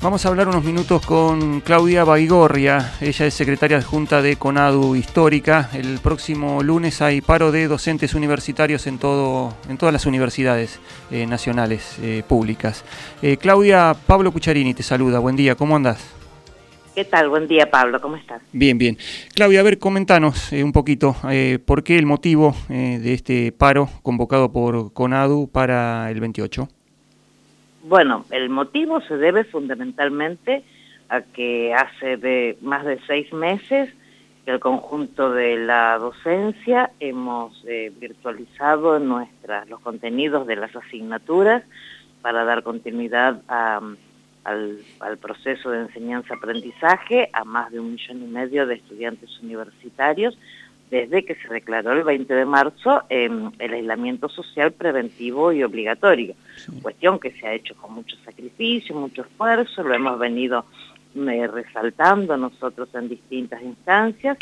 Vamos a hablar unos minutos con Claudia Baigorria, ella es secretaria adjunta de CONADU Histórica. El próximo lunes hay paro de docentes universitarios en, todo, en todas las universidades eh, nacionales eh, públicas. Eh, Claudia, Pablo Cucharini te saluda, buen día, ¿cómo andas? ¿Qué tal? Buen día, Pablo, ¿cómo estás? Bien, bien. Claudia, a ver, comentanos un poquito por qué el motivo de este paro convocado por CONADU para el 28. Bueno, el motivo se debe fundamentalmente a que hace de más de seis meses que el conjunto de la docencia hemos eh, virtualizado nuestras, los contenidos de las asignaturas para dar continuidad al, al, proceso de enseñanza-aprendizaje a más de un millón y medio de estudiantes universitarios desde que se declaró el 20 de marzo el aislamiento social preventivo y obligatorio, cuestión que se ha hecho con mucho sacrificio, mucho esfuerzo, lo hemos venido eh, resaltando nosotros en distintas instancias,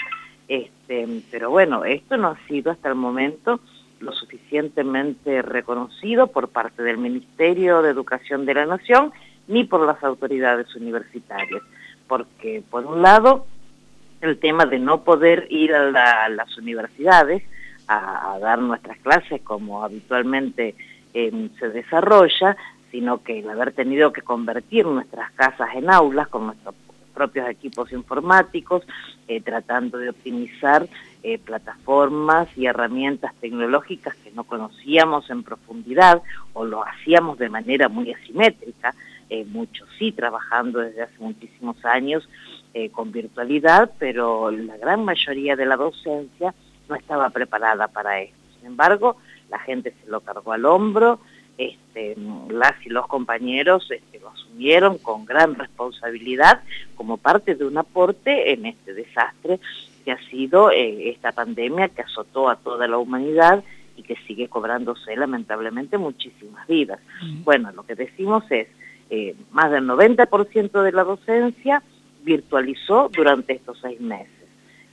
este, pero bueno, esto no ha sido hasta el momento lo suficientemente reconocido por parte del Ministerio de Educación de la Nación ni por las autoridades universitarias, porque por un lado el tema de no poder ir a, las universidades a, dar nuestras clases como habitualmente em, se desarrolla, sino que el haber tenido que convertir nuestras casas en aulas con nuestros propios equipos informáticos, eh, tratando de optimizar eh, plataformas y herramientas tecnológicas que no conocíamos en profundidad o lo hacíamos de manera muy asimétrica, eh, muchos sí trabajando desde hace muchísimos años eh, con virtualidad, pero la gran mayoría de la docencia no estaba preparada para esto. Sin embargo, la gente se lo cargó al hombro, este, las y los compañeros este, lo asumieron con gran responsabilidad como parte de un aporte en este desastre que ha sido eh, esta pandemia que azotó a toda la humanidad y que sigue cobrándose lamentablemente muchísimas vidas. Bueno, lo que decimos es, eh, más del 90% de la docencia virtualizó durante estos seis meses.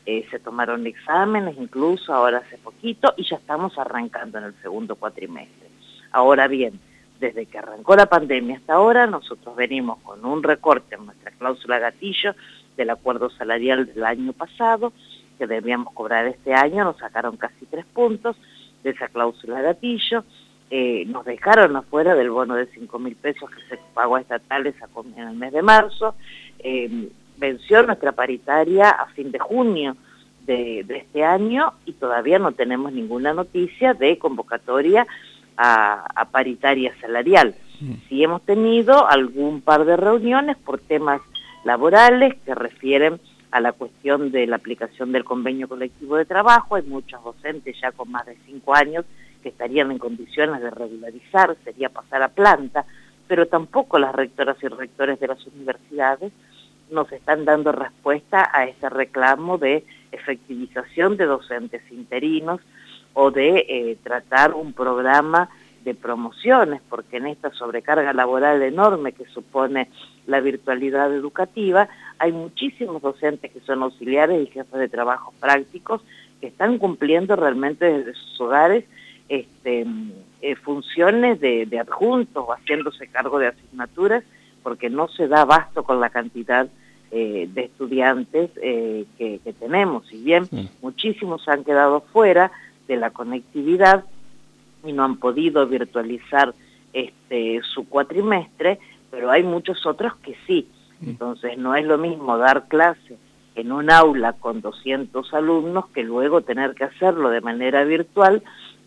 Eh, se tomaron exámenes incluso ahora hace poquito y ya estamos arrancando en el segundo cuatrimestre. Ahora bien, desde que arrancó la pandemia hasta ahora, nosotros venimos con un recorte en nuestra cláusula gatillo del acuerdo salarial del año pasado, que debíamos cobrar este año, nos sacaron casi tres puntos de esa cláusula gatillo, eh, nos dejaron afuera del bono de 5 mil pesos que se pagó a estatales en el mes de marzo, eh, venció nuestra paritaria a fin de junio de, este año y todavía no tenemos ninguna noticia de convocatoria a, paritaria salarial. Mm. Sí hemos tenido algún par de reuniones por temas laborales que refieren a la cuestión de la aplicación del convenio colectivo de trabajo. Hay muchos docentes ya con más de cinco años que estarían en condiciones de regularizar, sería pasar a planta, pero tampoco las rectoras y rectores de las universidades nos están dando respuesta a ese reclamo de efectivización de docentes interinos o de eh, tratar un programa de promociones, porque en esta sobrecarga laboral enorme que supone la virtualidad educativa, hay muchísimos docentes que son auxiliares y jefes de trabajos prácticos que están cumpliendo realmente desde sus hogares este, eh, funciones de, de adjuntos o haciéndose cargo de asignaturas porque no se da abasto con la cantidad eh, de estudiantes eh, que, tenemos. Si bien muchísimos han quedado fuera de la conectividad y no han podido virtualizar este, su cuatrimestre, pero hay muchos otros que sí. Entonces no es lo mismo dar clase en un aula con 200 alumnos que luego tener que hacerlo de manera virtual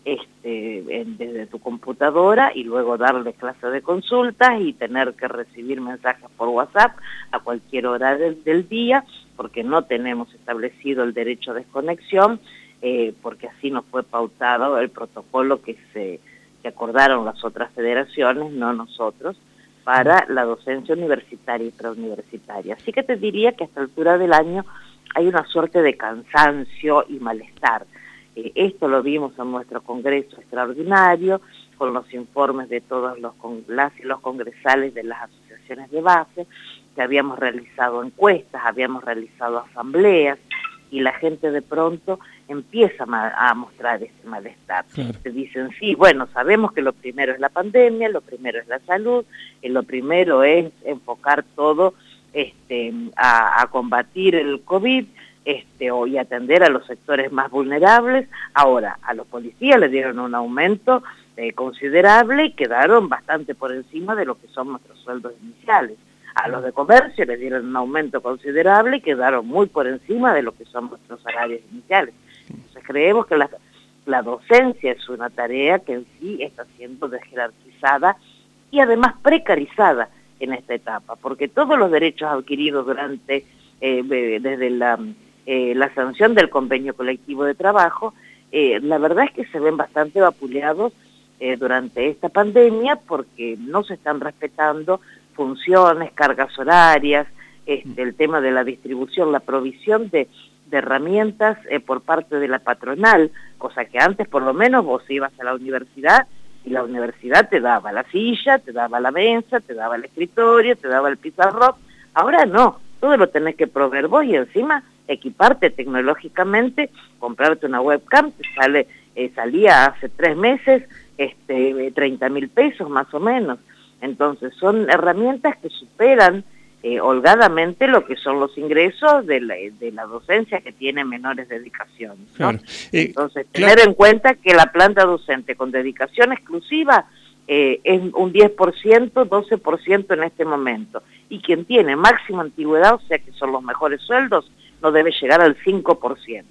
este, desde tu computadora y luego darle clase de consultas y tener que recibir mensajes por WhatsApp a cualquier hora del, día, porque no tenemos establecido el derecho a desconexión, eh, porque así nos fue pautado el protocolo que se que acordaron las otras federaciones, no nosotros, para la docencia universitaria y preuniversitaria. Así que te diría que a esta altura del año hay una suerte de cansancio y malestar esto lo vimos en nuestro congreso extraordinario, con los informes de todos los, las y los congresales de las asociaciones de base, que habíamos realizado encuestas, habíamos realizado asambleas, y la gente de pronto empieza a mostrar ese malestar. Se dicen, sí, bueno, sabemos que lo primero es la pandemia, lo primero es la salud, y lo primero es enfocar todo este, a, combatir el COVID este, y atender a los sectores más vulnerables. Ahora, a los policías les dieron un aumento eh, considerable y quedaron bastante por encima de lo que son nuestros sueldos iniciales. A los de comercio les dieron un aumento considerable y quedaron muy por encima de lo que son nuestros salarios iniciales. Entonces creemos que la, docencia es una tarea que en sí está siendo desjerarquizada y además precarizada en esta etapa, porque todos los derechos adquiridos durante, eh, desde la, eh, la sanción del convenio colectivo de trabajo, eh, la verdad es que se ven bastante vapuleados durante esta pandemia porque no se están respetando funciones, cargas horarias, este, el tema de la distribución, la provisión de, de herramientas por parte de la patronal, cosa que antes por lo menos vos ibas a la universidad y la universidad te daba la silla, te daba la mesa, te daba el escritorio, te daba el pizarrón. Ahora no, todo lo tenés que proveer vos y encima equiparte tecnológicamente, comprarte una webcam, te sale, eh, salía hace tres meses este, 30 mil pesos más o menos. Entonces son herramientas que superan eh, holgadamente lo que son los ingresos de la, de la docencia que tiene menores dedicaciones. Eh, Entonces, tener en cuenta que la planta docente con dedicación exclusiva eh, es un 10%, 12% en este momento. Y quien tiene máxima antigüedad, o sea que son los mejores sueldos, no debe llegar al 5%.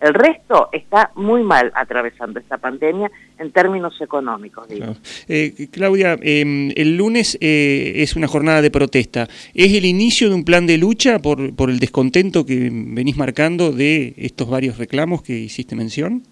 El resto está muy mal atravesando esta pandemia en términos económicos. Digo. Eh, Claudia, em, el lunes eh, es una jornada de protesta. ¿Es el inicio de un plan de lucha por, por el descontento que venís marcando de estos varios reclamos que hiciste mención?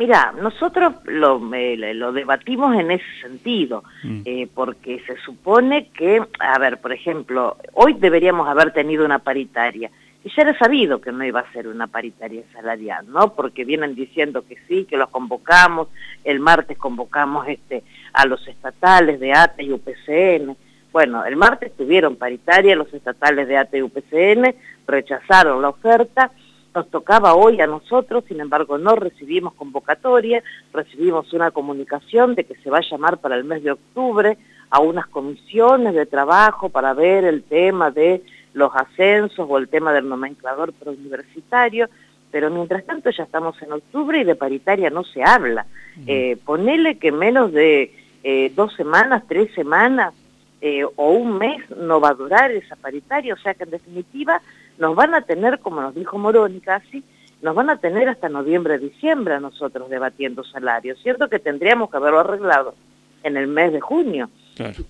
Mira, nosotros lo, lo, debatimos en ese sentido, mm. eh, porque se supone que, a ver, por ejemplo, hoy deberíamos haber tenido una paritaria y ya era sabido que no iba a ser una paritaria salarial, ¿no? Porque vienen diciendo que sí, que los convocamos, el martes convocamos este a los estatales de ATE y UPCN. Bueno, el martes tuvieron paritaria los estatales de ATE y UPCN, rechazaron la oferta, nos tocaba hoy a nosotros, sin embargo no recibimos convocatoria, recibimos una comunicación de que se va a llamar para el mes de octubre a unas comisiones de trabajo para ver el tema de los ascensos o el tema del nomenclador preuniversitario, pero mientras tanto ya estamos en octubre y de paritaria no se habla. Eh, ponele que menos de eh, dos semanas, tres semanas eh, o un mes no va a durar esa paritaria, o sea que en definitiva nos van a tener, como nos dijo Moroni casi, nos van a tener hasta noviembre, diciembre a nosotros debatiendo salarios. Cierto que tendríamos que haberlo arreglado en el mes de junio,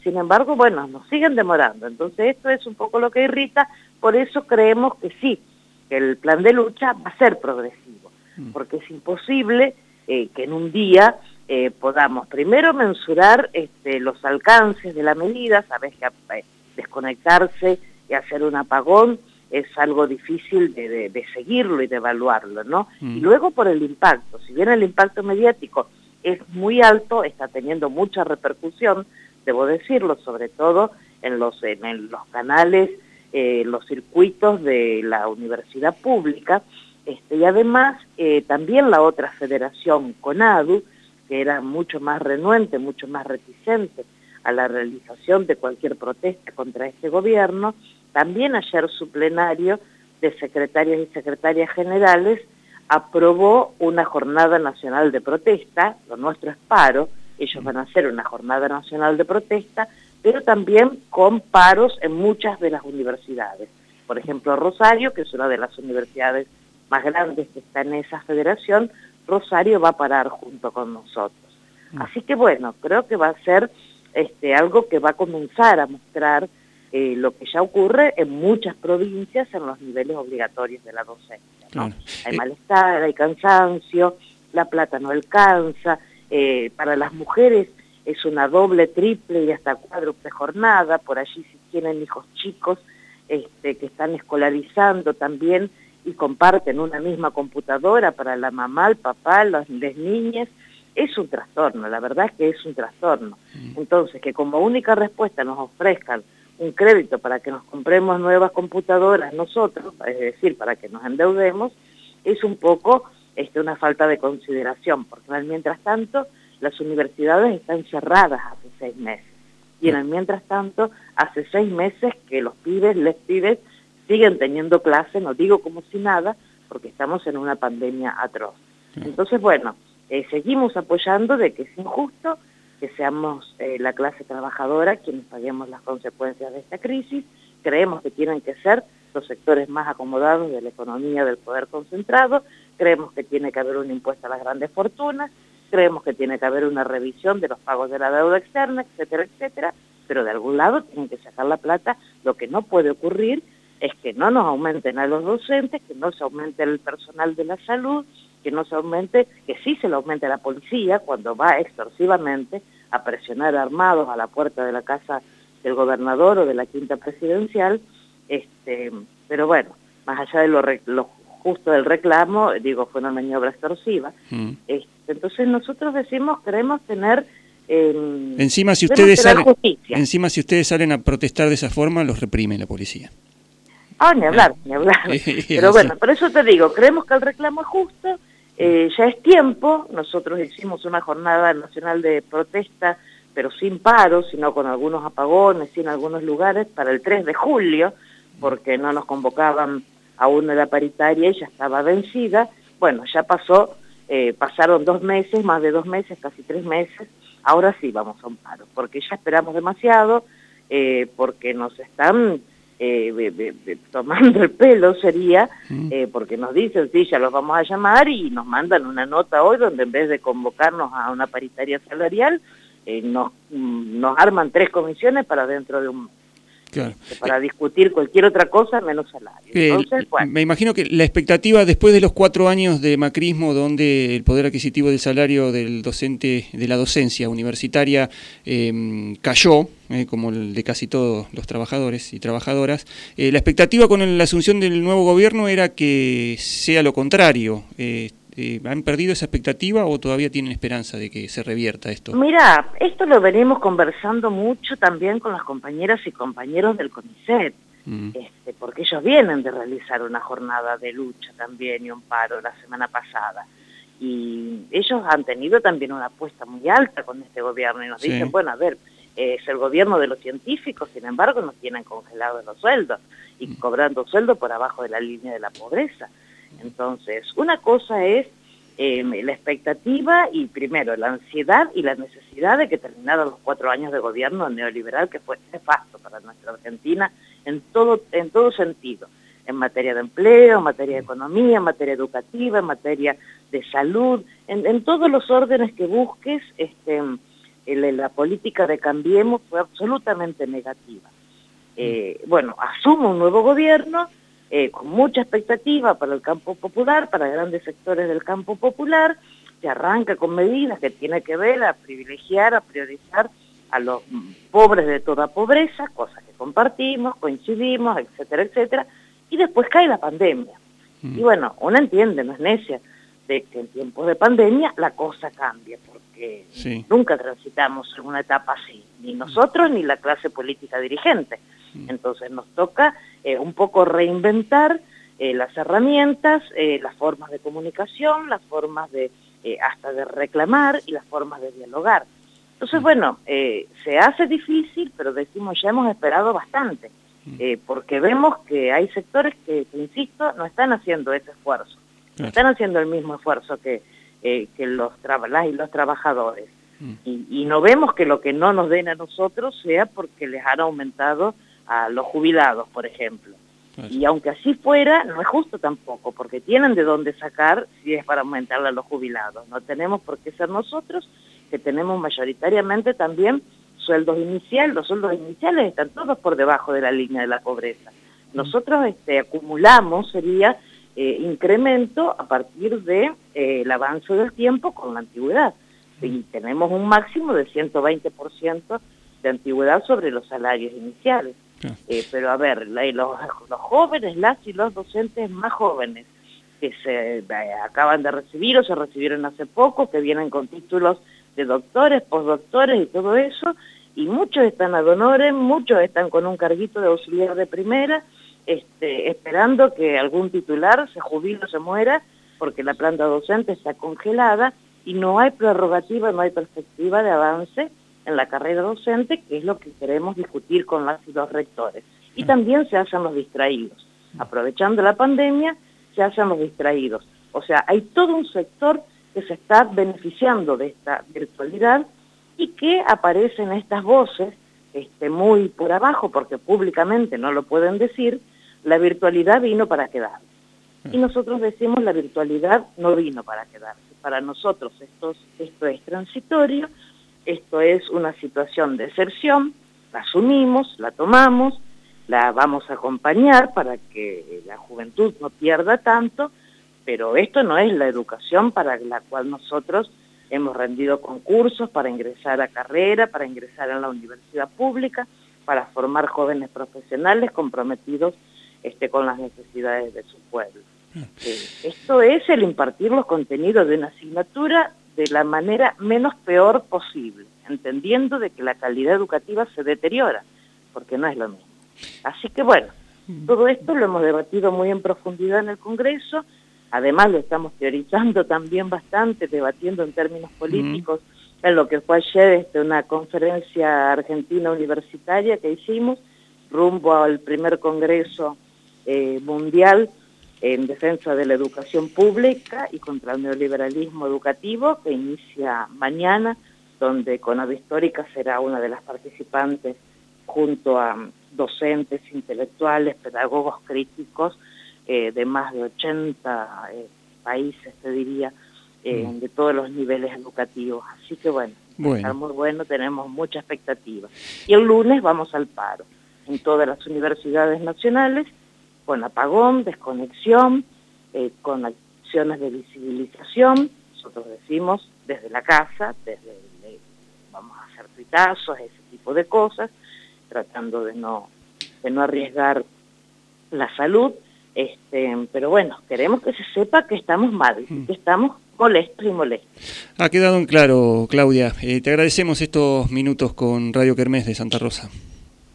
sin embargo, bueno, nos siguen demorando. Entonces esto es un poco lo que irrita, por eso creemos que sí, que el plan de lucha va a ser progresivo, mm. porque es imposible eh, que en un día eh, podamos primero mensurar este, los alcances de la medida, sabes que eh, desconectarse y hacer un apagón es algo difícil de, seguirlo y de evaluarlo, ¿no? Mm. Y luego por el impacto, si bien el impacto mediático es muy alto, está teniendo mucha repercusión, debo decirlo, sobre todo en los, en los canales, eh, los circuitos de la universidad pública, este, y además eh, también la otra federación, CONADU, que era mucho más renuente, mucho más reticente a la realización de cualquier protesta contra este gobierno, también ayer su plenario de secretarios y secretarias generales aprobó una jornada nacional de protesta, lo nuestro es paro, ellos van a hacer una jornada nacional de protesta, pero también con paros en muchas de las universidades. Por ejemplo, Rosario, que es una de las universidades más grandes que está en esa federación, Rosario va a parar junto con nosotros. Mm. Así que bueno, creo que va a ser este, algo que va a comenzar a mostrar eh, lo que ya ocurre en muchas provincias en los niveles obligatorios de la docencia. Hay eh, malestar, hay cansancio, la plata no alcanza, eh, para las mujeres es una doble, triple y hasta cuádruple jornada, por allí si tienen hijos chicos este, que están escolarizando también y comparten una misma computadora para la mamá, el papá, las, niñas, es un trastorno, la verdad es que es un trastorno. Mm. Entonces, que como única respuesta nos ofrezcan un crédito para que nos compremos nuevas computadoras nosotros, es decir, para que nos endeudemos, es un poco este, una falta de consideración, porque mientras tanto las universidades están cerradas hace seis meses. Y en el mientras tanto, hace seis meses que los pibes, les pibes, siguen teniendo clase, no digo como si nada, porque estamos en una pandemia atroz. Entonces, bueno, eh, seguimos apoyando de que es injusto que seamos eh, la clase trabajadora quienes paguemos las consecuencias de esta crisis. Creemos que tienen que ser los sectores más acomodados de la economía del poder concentrado, creemos que tiene que haber un impuesto a las grandes fortunas, creemos que tiene que haber una revisión de los pagos de la deuda externa, etcétera, etcétera, pero de algún lado tienen que sacar la plata. Lo que no puede ocurrir es que no nos aumenten a los docentes, que no se aumente el personal de la salud, que no se aumente, que sí se le aumente a la policía cuando va extorsivamente a presionar armados a la puerta de la casa del gobernador o de la quinta presidencial, este, pero bueno, más allá de lo, justo del reclamo, digo, fue una maniobra extorsiva. Mm. Este, entonces nosotros decimos, queremos tener... Eh, encima, si ustedes salen, encima si ustedes salen a protestar de esa forma, los reprime la policía. Ah, ni hablar, ni hablar. Pero bueno, por eso te digo, creemos que el reclamo es justo, eh, ya es tiempo, nosotros hicimos una jornada nacional de protesta, pero sin paro, sino con algunos apagones, en algunos lugares, para el 3 de julio, porque no nos convocaban aún la paritaria y ya estaba vencida. Bueno, ya pasó, eh, pasaron dos meses, más de dos meses, casi tres meses, ahora sí vamos a un paro, porque ya esperamos demasiado, eh, porque nos están eh, tomando el pelo, sería, mm. porque nos dicen, sí, ya los vamos a llamar y nos mandan una nota hoy donde en vez de convocarnos a una paritaria salarial, nos, mm, nos arman tres comisiones para dentro de un para discutir cualquier otra cosa menos salario. Eh, me imagino que la expectativa después de los cuatro años de macrismo, donde el poder adquisitivo del salario del docente, de la docencia universitaria em, cayó, eh, como el de casi todos los trabajadores y trabajadoras, eh, la expectativa con la asunción del nuevo gobierno era que sea lo contrario. Eh, ¿Han perdido esa expectativa o todavía tienen esperanza de que se revierta esto? Mira, esto lo venimos conversando mucho también con las compañeras y compañeros del CONICET, mm. este, porque ellos vienen de realizar una jornada de lucha también y un paro la semana pasada. Y ellos han tenido también una apuesta muy alta con este gobierno y nos dicen, bueno, a ver, es el gobierno de los científicos, sin embargo nos tienen congelados los sueldos y mm. cobrando sueldo por abajo de la línea de la pobreza. Entonces, una cosa es eh, la expectativa y primero la ansiedad y la necesidad de que terminaran los cuatro años de gobierno neoliberal que fue nefasto para nuestra Argentina en todo, en todo sentido, en materia de empleo, en materia de economía, en materia educativa, en materia de salud, en, todos los órdenes que busques, este, la política de Cambiemos fue absolutamente negativa. Eh, bueno, asumo un nuevo gobierno eh, con mucha expectativa para el campo popular, para grandes sectores del campo popular, se arranca con medidas que tiene que ver a privilegiar, a priorizar a los pobres de toda pobreza, cosas que compartimos, coincidimos, etcétera, etcétera, y después cae la pandemia. Mm. Y bueno, uno entiende, no es necia, de que en tiempos de pandemia la cosa cambia, porque nunca transitamos en una etapa así, ni nosotros ni la clase política dirigente. Entonces nos toca eh, un poco reinventar eh, las herramientas, eh, las formas de comunicación, las formas de hasta de reclamar y las formas de dialogar. Entonces, bueno, se hace difícil, pero decimos ya hemos esperado bastante, mm. porque vemos que hay sectores que, insisto, no están haciendo ese esfuerzo, no están haciendo el mismo esfuerzo que, que los, las y los trabajadores. Y, y, no vemos que lo que no nos den a nosotros sea porque les han aumentado a los jubilados, por ejemplo. Y aunque así fuera, no es justo tampoco, porque tienen de dónde sacar si es para aumentarle a los jubilados. No tenemos por qué ser nosotros, que tenemos mayoritariamente también sueldos iniciales. Los sueldos iniciales están todos por debajo de la línea de la pobreza. Nosotros este, acumulamos, sería eh, incremento a partir del de, eh, avance del tiempo con la antigüedad. Y tenemos un máximo de 120% de antigüedad sobre los salarios iniciales. Eh, pero a ver, los, jóvenes, las y los docentes más jóvenes que se eh, acaban de recibir o se recibieron hace poco, que vienen con títulos de doctores, postdoctores y todo eso, y muchos están a donores, muchos están con un carguito de auxiliar de primera, este, esperando que algún titular se jubile o se muera, porque la planta docente está congelada y no hay prerrogativa, no hay perspectiva de avance en la carrera docente, que es lo que queremos discutir con las y los rectores. Y también se hacen los distraídos. Aprovechando la pandemia, se hacen los distraídos. O sea, hay todo un sector que se está beneficiando de esta virtualidad y que aparecen estas voces este, muy por abajo, porque públicamente no lo pueden decir, la virtualidad vino para quedar. Y nosotros decimos la virtualidad no vino para quedarse. Para nosotros esto, esto es transitorio, esto es una situación de excepción, la asumimos, la tomamos, la vamos a acompañar para que la juventud no pierda tanto, pero esto no es la educación para la cual nosotros hemos rendido concursos para ingresar a carrera, para ingresar a la universidad pública, para formar jóvenes profesionales comprometidos este, con las necesidades de su pueblo. Mm. Eh, esto es el impartir los contenidos de una asignatura de la manera menos peor posible, entendiendo de que la calidad educativa se deteriora, porque no es lo mismo. Así que bueno, mm. todo esto lo hemos debatido muy en profundidad en el Congreso, además lo estamos teorizando también bastante, debatiendo en términos políticos, mm. en lo que fue ayer este, una conferencia argentina universitaria que hicimos, rumbo al primer Congreso eh, Mundial en defensa de la educación pública y contra el neoliberalismo educativo que inicia mañana, donde Conado Histórica será una de las participantes junto a docentes, intelectuales, pedagogos críticos eh, de más de 80 eh, países, te diría, eh, mm. de todos los niveles educativos. Así que bueno, está muy bueno, tenemos mucha expectativa. Y el lunes vamos al paro en todas las universidades nacionales con apagón, desconexión, eh, con acciones de visibilización, nosotros decimos desde la casa, desde vamos a hacer tuitazos, ese tipo de cosas, tratando de no, de no arriesgar la salud, este, pero bueno, queremos que se sepa que estamos mal, mm. que estamos molestos y molestos. Ha quedado en claro, Claudia. Eh, te agradecemos estos minutos con Radio Kermés de Santa Rosa.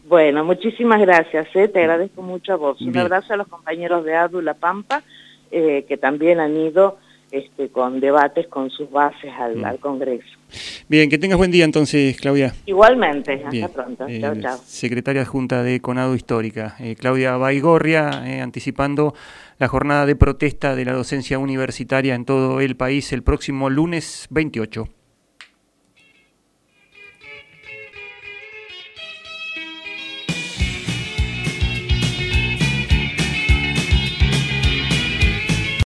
Bueno, muchísimas gracias, ¿eh? te agradezco mucho a vos. Un abrazo a los compañeros de ADU La Pampa, eh, que también han ido este, con debates con sus bases al, mm. Congreso. Bien, que tengas buen día entonces, Claudia. Igualmente, hasta pronto. chao, eh, chao. Secretaria adjunta de Conado Histórica, Claudia Baigorria, anticipando la jornada de protesta de la docencia universitaria en todo el país el próximo lunes 28.